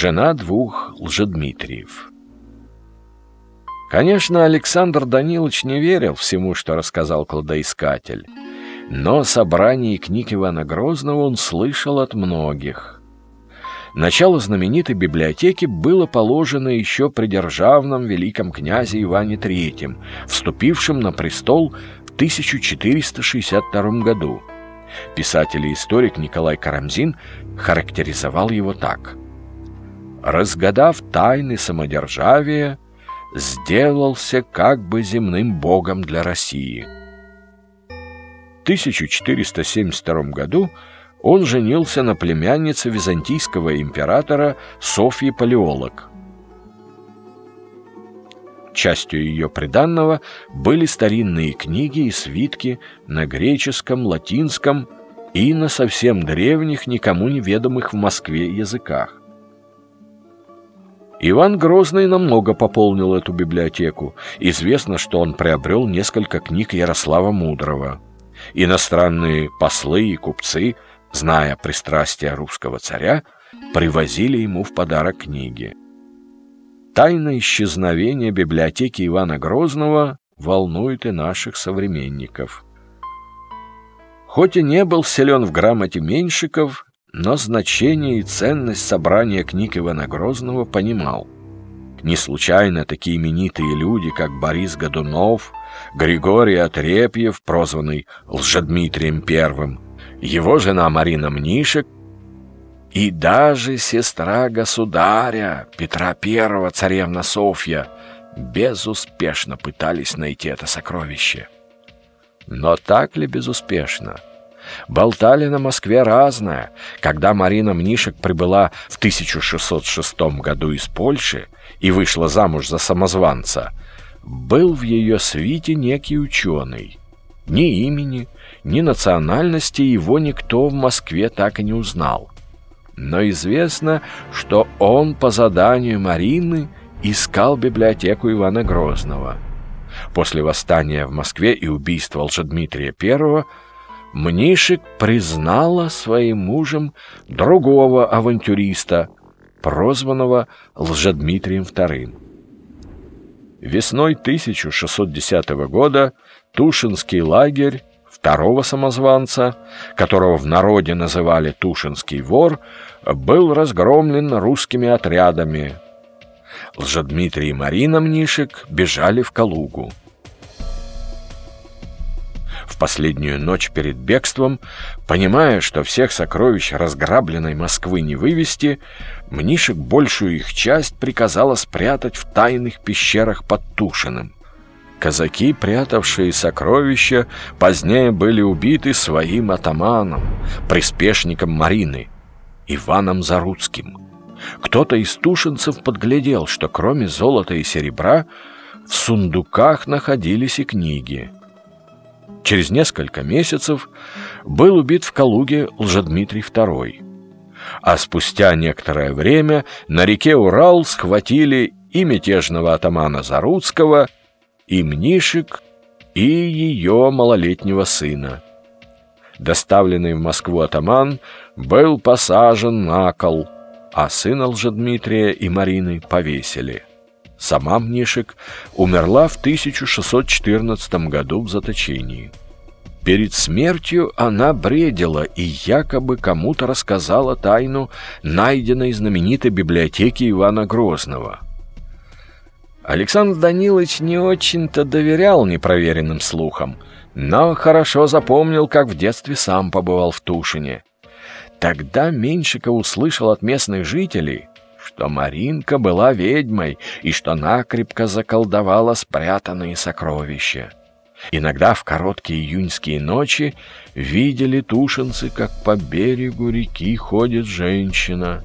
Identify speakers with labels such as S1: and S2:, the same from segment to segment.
S1: жена двух Лжедмитриев. Конечно, Александр Данилович не верил всему, что рассказал кладоискатель, но собрание книг Ивана Грозного он слышал от многих. Начало знаменитой библиотеки было положено еще при державном великом князе Иване III, вступившем на престол в 1462 году. Писатель и историк Николай Карамзин характеризовал его так. «Разгадав тайны самодержавия, сделался как бы земным богом для России». В 1472 году он женился на племяннице византийского императора Софьи Палеолог. Частью ее приданного были старинные книги и свитки на греческом, латинском и на совсем древних, никому неведомых в Москве языках. Иван Грозный намного пополнил эту библиотеку. Известно, что он приобрел несколько книг Ярослава Мудрого. Иностранные послы и купцы, зная пристрастия русского царя, привозили ему в подарок книги. Тайна исчезновения библиотеки Ивана Грозного волнует и наших современников. Хоть и не был силен в грамоте Меньшиков, но значение и ценность собрания книг Ивана Грозного понимал. Не случайно такие именитые люди, как Борис Годунов, Григорий Отрепьев, прозванный Лжедмитрием Первым, его жена Марина Мнишек и даже сестра государя Петра I, царевна Софья, безуспешно пытались найти это сокровище. Но так ли безуспешно? Болтали на Москве разное. Когда Марина Мнишек прибыла в 1606 году из Польши и вышла замуж за самозванца, был в ее свите некий ученый. Ни имени, ни национальности его никто в Москве так и не узнал. Но известно, что он по заданию Марины искал библиотеку Ивана Грозного. После восстания в Москве и убийства Лжедмитрия I Мнишек признала своим мужем другого авантюриста, прозванного Лжедмитрием II. Весной 1610 года Тушинский лагерь второго самозванца, которого в народе называли Тушинский вор, был разгромлен русскими отрядами. Лжедмитрий и Марина Мнишек бежали в Калугу. В последнюю ночь перед бегством, понимая, что всех сокровищ разграбленной Москвы не вывести, Мнишек большую их часть приказала спрятать в тайных пещерах под Тушиным. Казаки, прятавшие сокровища, позднее были убиты своим атаманом, приспешником Марины, Иваном Заруцким. Кто-то из тушинцев подглядел, что кроме золота и серебра в сундуках находились и книги. Через несколько месяцев был убит в Калуге Лжедмитрий II. А спустя некоторое время на реке Урал схватили и мятежного атамана Заруцкого – и Мнишек, и ее малолетнего сына. Доставленный в Москву атаман был посажен на кол, а сына Лжедмитрия и Марины повесили. Сама Мнишек умерла в 1614 году в заточении. Перед смертью она бредила и якобы кому-то рассказала тайну найденной знаменитой библиотеки Ивана Грозного – Александр Данилович не очень-то доверял непроверенным слухам, но хорошо запомнил, как в детстве сам побывал в Тушине. Тогда Меньшиков услышал от местных жителей, что Маринка была ведьмой и что накрепко заколдовала спрятанные сокровища. Иногда в короткие июньские ночи видели тушинцы, как по берегу реки ходит женщина.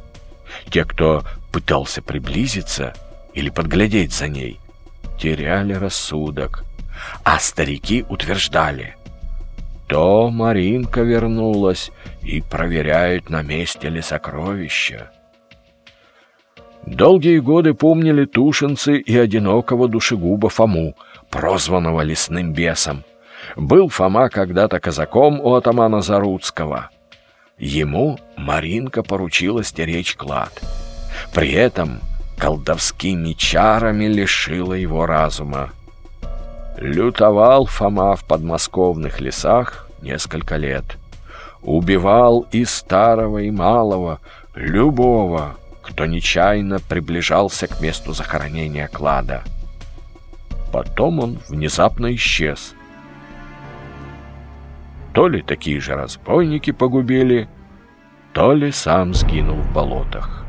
S1: Те, кто пытался приблизиться — или подглядеть за ней, теряли рассудок, а старики утверждали, то Маринка вернулась и проверяет, на месте ли сокровища. Долгие годы помнили тушинцы и одинокого душегуба Фому, прозванного лесным бесом. Был Фома когда-то казаком у атамана Заруцкого. Ему Маринка поручила стеречь клад — При этом колдовскими чарами лишила его разума. Лютовал Фома в подмосковных лесах несколько лет. Убивал и старого, и малого, любого, кто нечаянно приближался к месту захоронения клада. Потом он внезапно исчез. То ли такие же разбойники погубили, то ли сам сгинул в болотах.